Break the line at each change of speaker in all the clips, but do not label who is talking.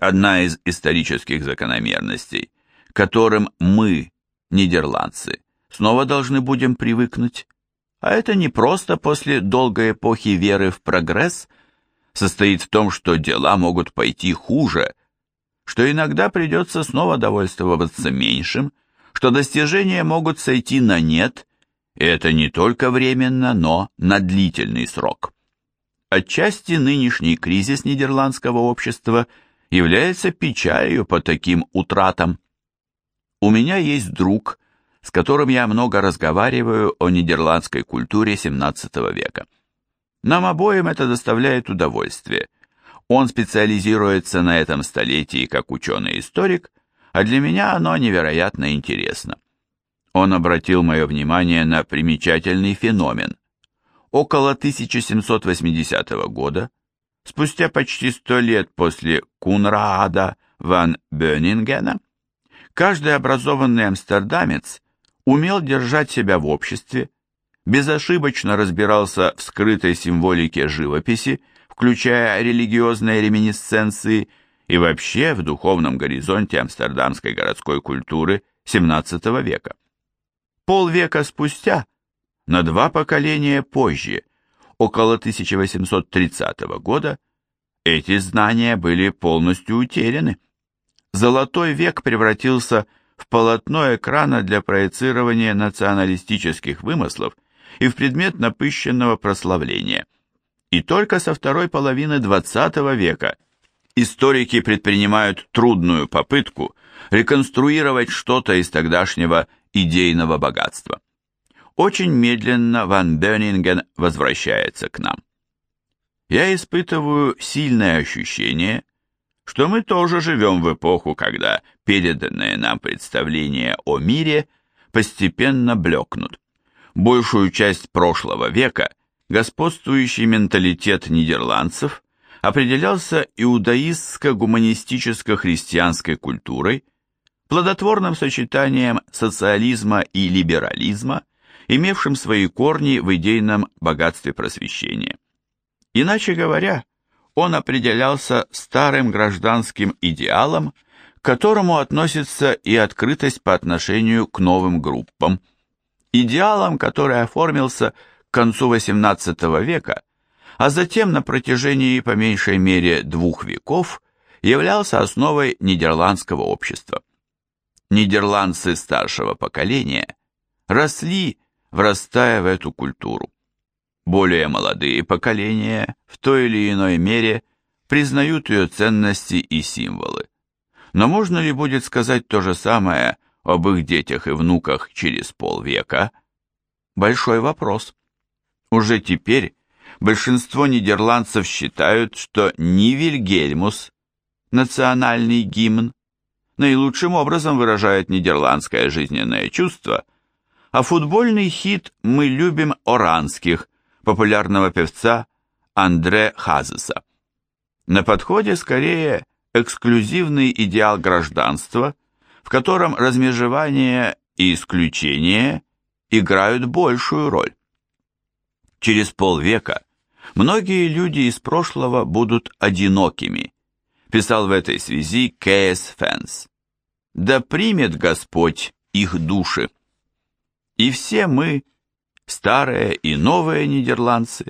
одна из исторических закономерностей, к которым мы, нидерландцы, снова должны будем привыкнуть. А это не просто после долгой эпохи веры в прогресс, состоит в том, что дела могут пойти хуже, что иногда придется снова довольствоваться меньшим, что достижения могут сойти на нет, и это не только временно, но на длительный срок. Отчасти нынешний кризис нидерландского общества является печалью по таким утратам. У меня есть друг, с которым я много разговариваю о нидерландской культуре XVII века. Нам обоим это доставляет удовольствие. Он специализируется на этом столетии как ученый-историк, а для меня оно невероятно интересно. Он обратил мое внимание на примечательный феномен. Около 1780 года, спустя почти сто лет после Кунраада ван Бёнингена, каждый образованный амстердамец умел держать себя в обществе, безошибочно разбирался в скрытой символике живописи, включая религиозные реминисценции и вообще в духовном горизонте амстердамской городской культуры XVII века. Полвека спустя, на два поколения позже, около 1830 года, эти знания были полностью утеряны. Золотой век превратился в полотно экрана для проецирования националистических вымыслов и в предмет напыщенного прославления. И только со второй половины XX века историки предпринимают трудную попытку реконструировать что-то из тогдашнего идейного богатства. Очень медленно Ван Бёнинген возвращается к нам. Я испытываю сильное ощущение, что мы тоже живем в эпоху, когда переданные нам представления о мире постепенно блекнут. Большую часть прошлого века господствующий менталитет нидерландцев определялся иудаистско-гуманистическо-христианской культурой, плодотворным сочетанием социализма и либерализма, имевшим свои корни в идейном богатстве просвещения. Иначе говоря, он определялся старым гражданским идеалом, к которому относится и открытость по отношению к новым группам, идеалом, который оформился к концу XVIII века, а затем на протяжении по меньшей мере двух веков являлся основой нидерландского общества нидерландцы старшего поколения росли, врастая в эту культуру. Более молодые поколения в той или иной мере признают ее ценности и символы. Но можно ли будет сказать то же самое об их детях и внуках через полвека? Большой вопрос. Уже теперь большинство нидерландцев считают, что ни Вильгельмус, национальный гимн, наилучшим образом выражает нидерландское жизненное чувство, а футбольный хит «Мы любим оранских» популярного певца Андре Хазеса. На подходе скорее эксклюзивный идеал гражданства, в котором размежевание и исключение играют большую роль. Через полвека многие люди из прошлого будут одинокими, писал в этой связи Кейс Фэнс да примет Господь их души. И все мы, старые и новые нидерландцы,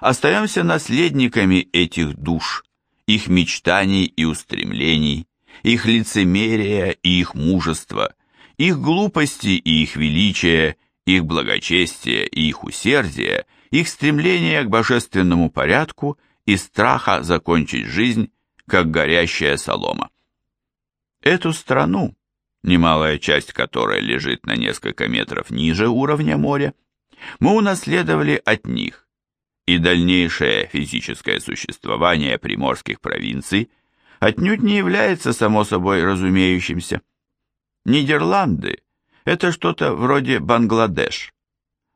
остаемся наследниками этих душ, их мечтаний и устремлений, их лицемерия и их мужества, их глупости и их величия, их благочестия и их усердия, их стремления к божественному порядку и страха закончить жизнь, как горящая солома. Эту страну, немалая часть которой лежит на несколько метров ниже уровня моря, мы унаследовали от них, и дальнейшее физическое существование приморских провинций отнюдь не является само собой разумеющимся. Нидерланды – это что-то вроде Бангладеш.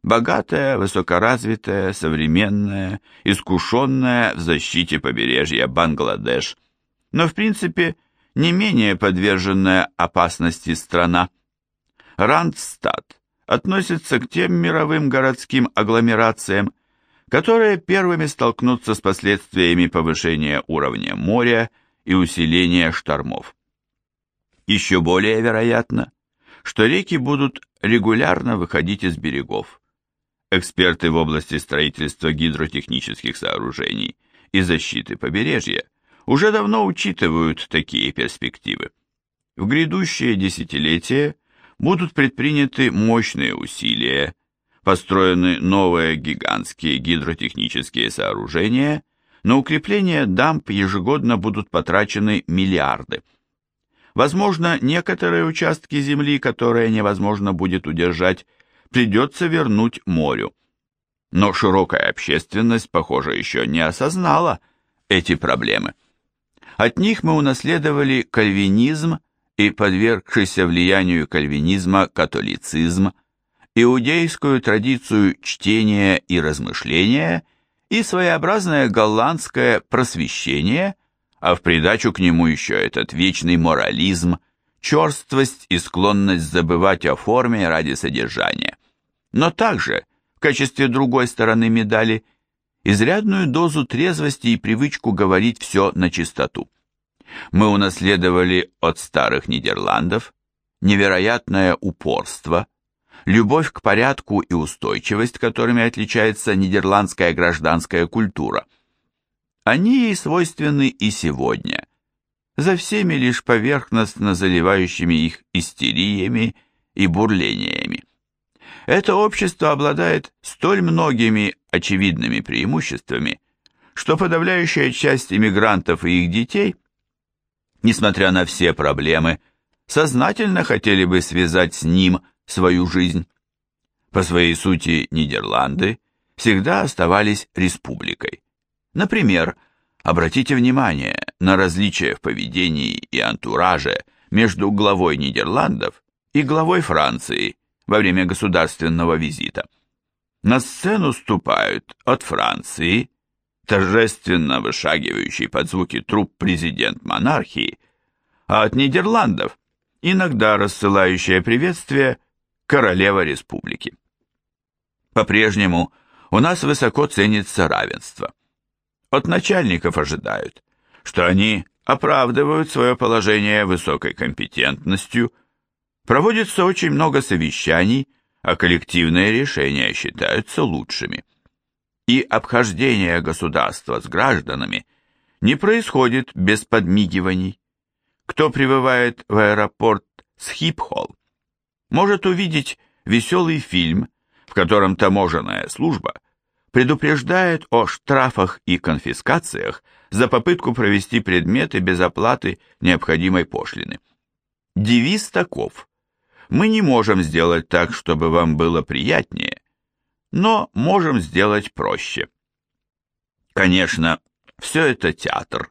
Богатая, высокоразвитая, современная, искушенная в защите побережья Бангладеш, но в принципе – не менее подверженная опасности страна. Рандстад относится к тем мировым городским агломерациям, которые первыми столкнутся с последствиями повышения уровня моря и усиления штормов. Еще более вероятно, что реки будут регулярно выходить из берегов. Эксперты в области строительства гидротехнических сооружений и защиты побережья уже давно учитывают такие перспективы. В грядущее десятилетие будут предприняты мощные усилия, построены новые гигантские гидротехнические сооружения, на укрепление дамб ежегодно будут потрачены миллиарды. Возможно, некоторые участки земли, которые невозможно будет удержать, придется вернуть морю. Но широкая общественность, похоже, еще не осознала эти проблемы. От них мы унаследовали кальвинизм и подвергшийся влиянию кальвинизма католицизм, иудейскую традицию чтения и размышления и своеобразное голландское просвещение, а в придачу к нему еще этот вечный морализм, черствость и склонность забывать о форме ради содержания. Но также, в качестве другой стороны медали, изрядную дозу трезвости и привычку говорить все на чистоту мы унаследовали от старых Нидерландов невероятное упорство, любовь к порядку и устойчивость, которыми отличается нидерландская гражданская культура. Они ей свойственны и сегодня, за всеми лишь поверхностно заливающими их истериями и бурлениями. Это общество обладает столь многими очевидными преимуществами, что подавляющая часть иммигрантов и их детей – несмотря на все проблемы, сознательно хотели бы связать с ним свою жизнь. По своей сути Нидерланды всегда оставались республикой. Например, обратите внимание на различия в поведении и антураже между главой Нидерландов и главой Франции во время государственного визита. На сцену ступают от Франции торжественно вышагивающий под звуки труп президент монархии, а от Нидерландов иногда рассылающая приветствие королева республики. По-прежнему у нас высоко ценится равенство. От начальников ожидают, что они оправдывают свое положение высокой компетентностью, проводится очень много совещаний, а коллективные решения считаются лучшими и обхождение государства с гражданами не происходит без подмигиваний. Кто прибывает в аэропорт Схипхолл, может увидеть веселый фильм, в котором таможенная служба предупреждает о штрафах и конфискациях за попытку провести предметы без оплаты необходимой пошлины. Девиз таков. Мы не можем сделать так, чтобы вам было приятнее, но можем сделать проще. Конечно, все это театр.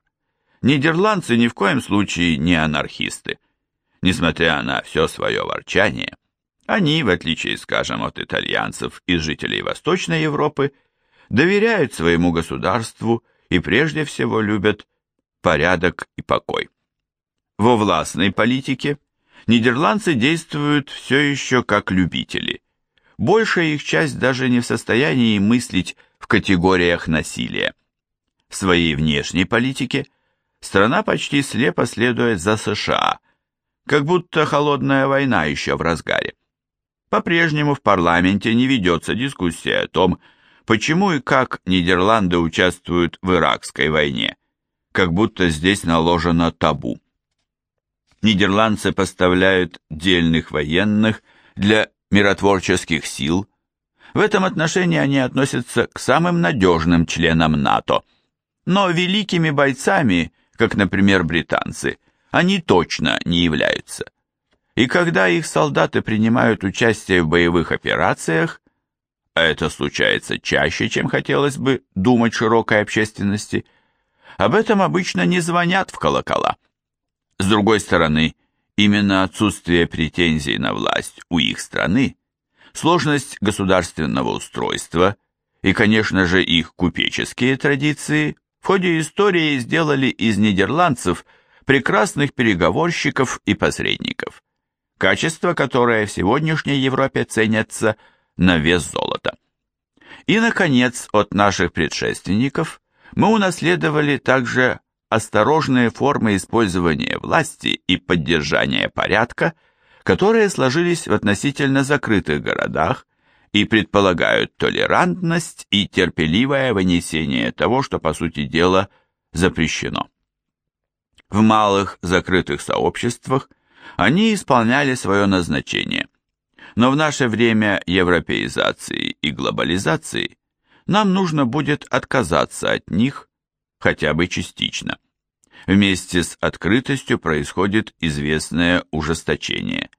Нидерландцы ни в коем случае не анархисты. Несмотря на все свое ворчание, они, в отличие, скажем, от итальянцев и жителей Восточной Европы, доверяют своему государству и прежде всего любят порядок и покой. Во властной политике нидерландцы действуют все еще как любители – большая их часть даже не в состоянии мыслить в категориях насилия. В своей внешней политике страна почти слепо следует за США, как будто холодная война еще в разгаре. По-прежнему в парламенте не ведется дискуссия о том, почему и как Нидерланды участвуют в Иракской войне, как будто здесь наложено табу. Нидерландцы поставляют дельных военных для миротворческих сил. В этом отношении они относятся к самым надежным членам НАТО. Но великими бойцами, как, например, британцы, они точно не являются. И когда их солдаты принимают участие в боевых операциях, а это случается чаще, чем хотелось бы думать широкой общественности, об этом обычно не звонят в колокола. С другой стороны, Именно отсутствие претензий на власть у их страны, сложность государственного устройства и, конечно же, их купеческие традиции в ходе истории сделали из нидерландцев прекрасных переговорщиков и посредников, качество, которое в сегодняшней Европе ценятся на вес золота. И, наконец, от наших предшественников мы унаследовали также осторожные формы использования власти и поддержания порядка, которые сложились в относительно закрытых городах и предполагают толерантность и терпеливое вынесение того, что, по сути дела, запрещено. В малых закрытых сообществах они исполняли свое назначение. Но в наше время европеизации и глобализации нам нужно будет отказаться от них хотя бы частично. Вместе с открытостью происходит известное ужесточение.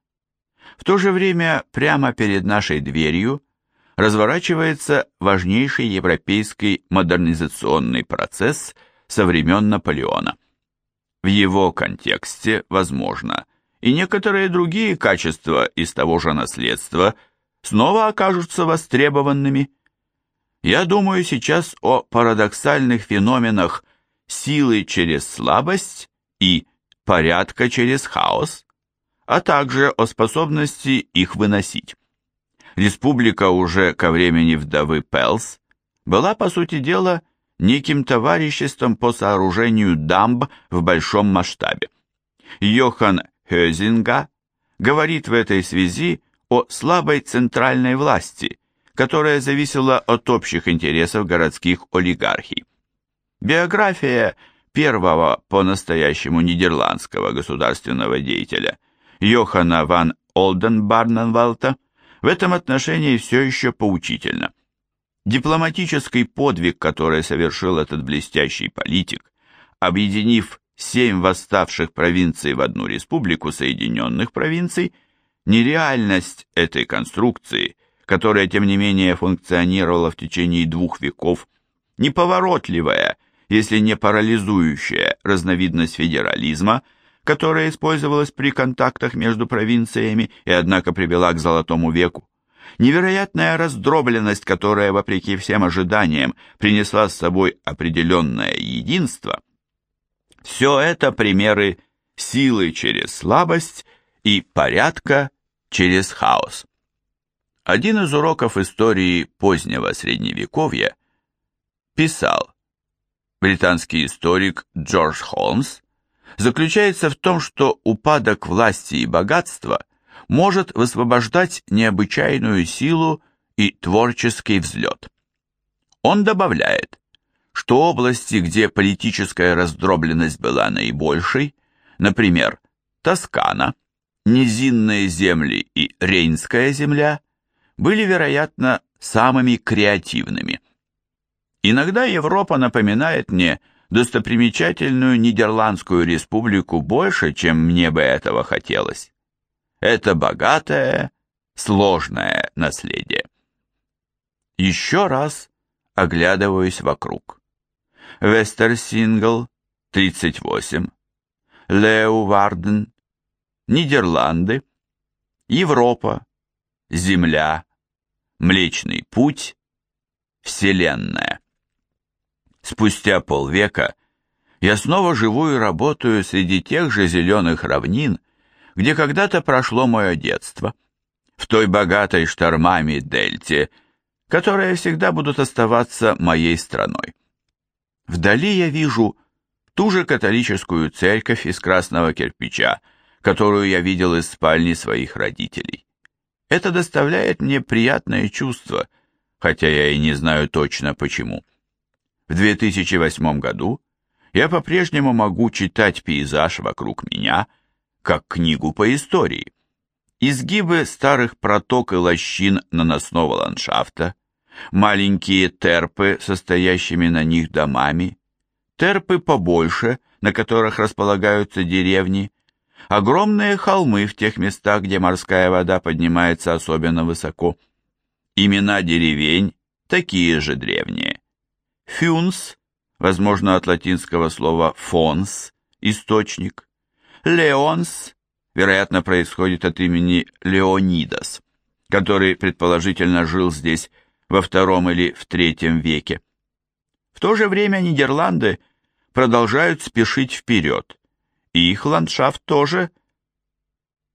В то же время прямо перед нашей дверью разворачивается важнейший европейский модернизационный процесс со времен Наполеона. В его контексте, возможно, и некоторые другие качества из того же наследства снова окажутся востребованными. Я думаю сейчас о парадоксальных феноменах силы через слабость и порядка через хаос, а также о способности их выносить. Республика уже ко времени вдовы Пелс была, по сути дела, неким товариществом по сооружению дамб в большом масштабе. Йохан Хёзинга говорит в этой связи о слабой центральной власти, которая зависела от общих интересов городских олигархий. Биография первого по-настоящему нидерландского государственного деятеля Йохана ван Олденбарненвалта в этом отношении все еще поучительна. Дипломатический подвиг, который совершил этот блестящий политик, объединив семь восставших провинций в одну республику Соединенных провинций, нереальность этой конструкции, которая, тем не менее, функционировала в течение двух веков, неповоротливая, если не парализующая разновидность федерализма, которая использовалась при контактах между провинциями и, однако, привела к Золотому веку, невероятная раздробленность, которая, вопреки всем ожиданиям, принесла с собой определенное единство, все это примеры силы через слабость и порядка через хаос. Один из уроков истории позднего Средневековья писал британский историк Джордж Холмс, заключается в том, что упадок власти и богатства может высвобождать необычайную силу и творческий взлет. Он добавляет, что области, где политическая раздробленность была наибольшей, например, Тоскана, низинные земли и Рейнская земля, были, вероятно, самыми креативными. Иногда Европа напоминает мне достопримечательную Нидерландскую республику больше, чем мне бы этого хотелось. Это богатое, сложное наследие. Еще раз оглядываюсь вокруг. Вестерсингл, 38, Леуварден, Нидерланды, Европа, Земля, Млечный Путь, Вселенная. Спустя полвека я снова живу и работаю среди тех же зеленых равнин, где когда-то прошло мое детство, в той богатой штормами дельте, которые всегда будут оставаться моей страной. Вдали я вижу ту же католическую церковь из красного кирпича, которую я видел из спальни своих родителей. Это доставляет мне приятное чувство, хотя я и не знаю точно почему. В 2008 году я по-прежнему могу читать пейзаж вокруг меня, как книгу по истории. Изгибы старых проток и лощин наносного ландшафта, маленькие терпы, состоящими на них домами, терпы побольше, на которых располагаются деревни, огромные холмы в тех местах, где морская вода поднимается особенно высоко. Имена деревень такие же древние. Фюнс, возможно, от латинского слова фонс, источник. Леонс, вероятно, происходит от имени Леонидас, который предположительно жил здесь во втором или в третьем веке. В то же время Нидерланды продолжают спешить вперед, и их ландшафт тоже.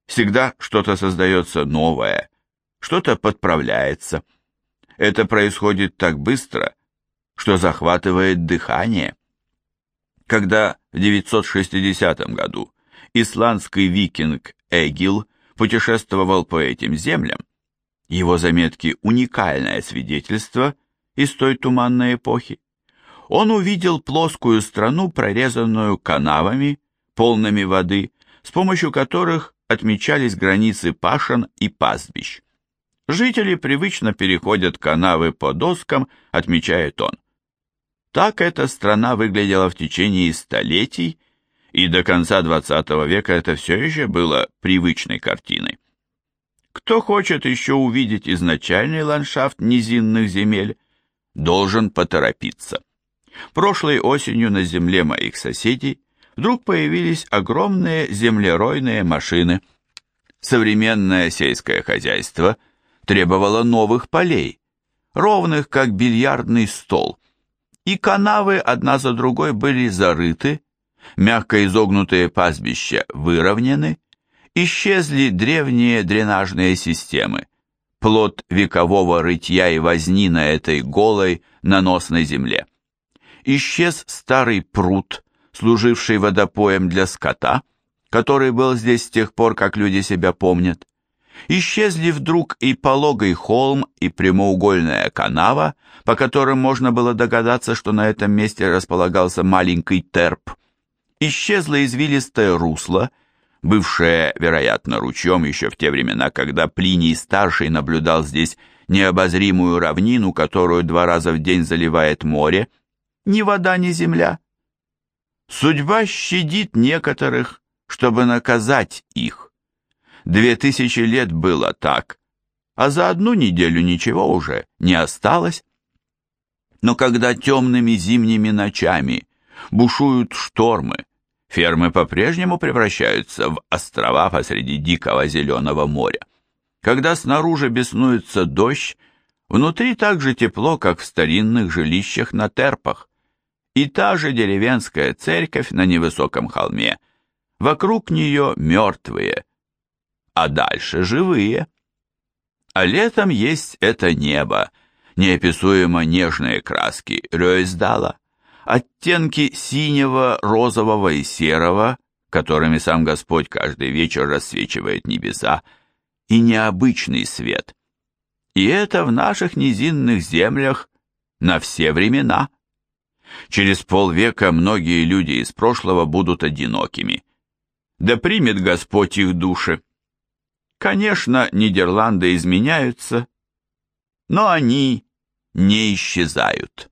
Всегда что-то создается новое, что-то подправляется. Это происходит так быстро, что захватывает дыхание. Когда в 960 году исландский викинг Эгил путешествовал по этим землям, его заметки уникальное свидетельство из той туманной эпохи, он увидел плоскую страну, прорезанную канавами, полными воды, с помощью которых отмечались границы пашен и пастбищ. Жители привычно переходят канавы по доскам, отмечает он. Так эта страна выглядела в течение столетий, и до конца XX века это все еще было привычной картиной. Кто хочет еще увидеть изначальный ландшафт низинных земель, должен поторопиться. Прошлой осенью на земле моих соседей вдруг появились огромные землеройные машины. Современное сельское хозяйство требовало новых полей, ровных как бильярдный стол, и канавы одна за другой были зарыты, мягко изогнутые пастбища выровнены, исчезли древние дренажные системы, плод векового рытья и возни на этой голой, наносной земле. Исчез старый пруд, служивший водопоем для скота, который был здесь с тех пор, как люди себя помнят. Исчезли вдруг и пологий холм, и прямоугольная канава, по которым можно было догадаться, что на этом месте располагался маленький терп. Исчезло извилистое русло, бывшее, вероятно, ручьем еще в те времена, когда Плиний-старший наблюдал здесь необозримую равнину, которую два раза в день заливает море, ни вода, ни земля. Судьба щадит некоторых, чтобы наказать их. Две тысячи лет было так, а за одну неделю ничего уже не осталось. Но когда темными зимними ночами бушуют штормы, фермы по-прежнему превращаются в острова посреди дикого зеленого моря. Когда снаружи беснуется дождь, внутри так же тепло, как в старинных жилищах на терпах и та же деревенская церковь на невысоком холме. Вокруг нее мертвые, а дальше живые. А летом есть это небо, неописуемо нежные краски Рёйсдала, оттенки синего, розового и серого, которыми сам Господь каждый вечер рассвечивает небеса, и необычный свет. И это в наших низинных землях на все времена. Через полвека многие люди из прошлого будут одинокими. Да примет Господь их души. Конечно, Нидерланды изменяются, но они не исчезают.